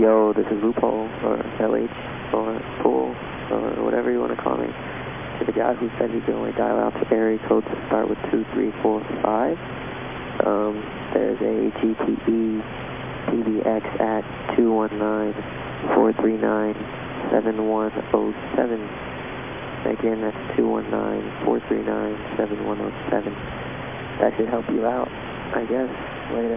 yo, this is Loophole, or LH, or Pool, or whatever you want to call me. To the guy who said he could only dial out to area codes that start with 2345, um, there's a GTE PBX at 219-439-7107. Again, that's 219-439-7107. That should help you out, I guess. Later.